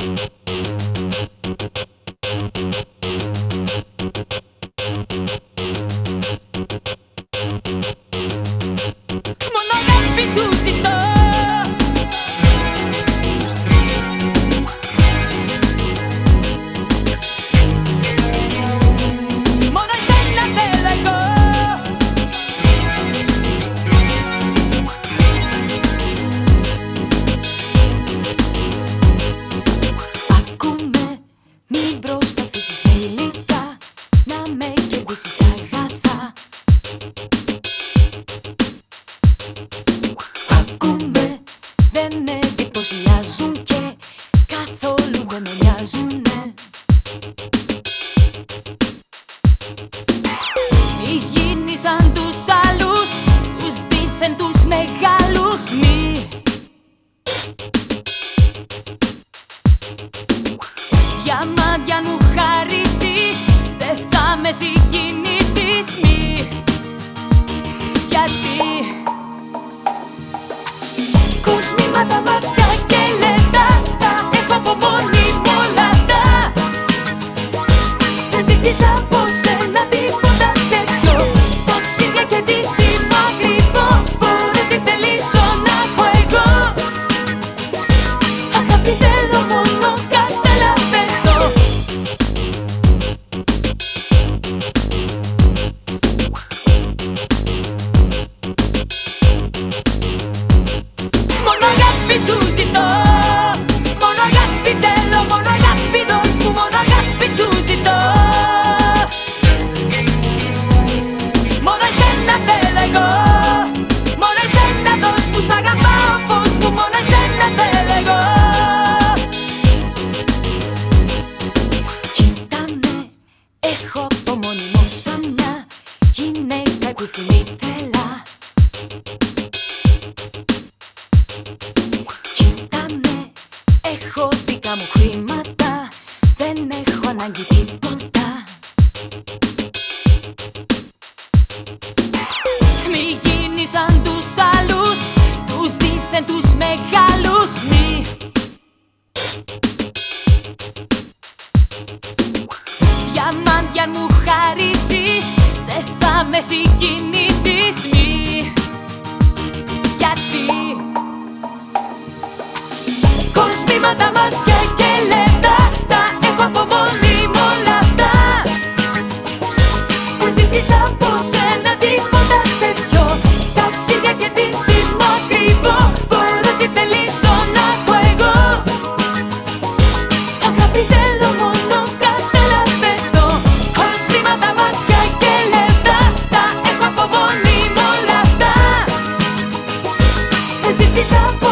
Mon envers, bisous, Ακούμε, δεν εντυπωσιάζουν και καθόλου δεν με νοιάζουν Μη γίνεις σαν τους άλλους, τους δίθεν τους μεγάλους. Μη. Για μάτια μου δεν θα με συγκινήσεις. Μη. Γιατί up, I'm. ανάγκη τίποτα Μη γίνεις σαν τους άλλους Τους δίθεν τους μεγάλους. Μη. Διαμάντια αν μου χαρίσεις Δεν θα με συγκινήσεις. Μη. Γιατί; Κοσμήματα τα και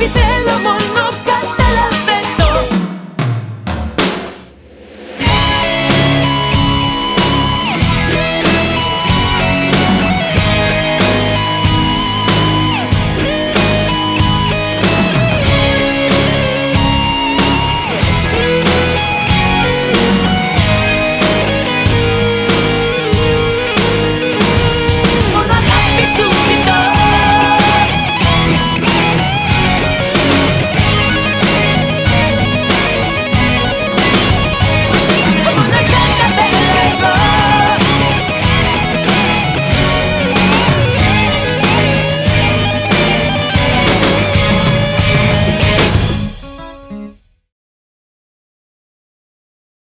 olvidé lo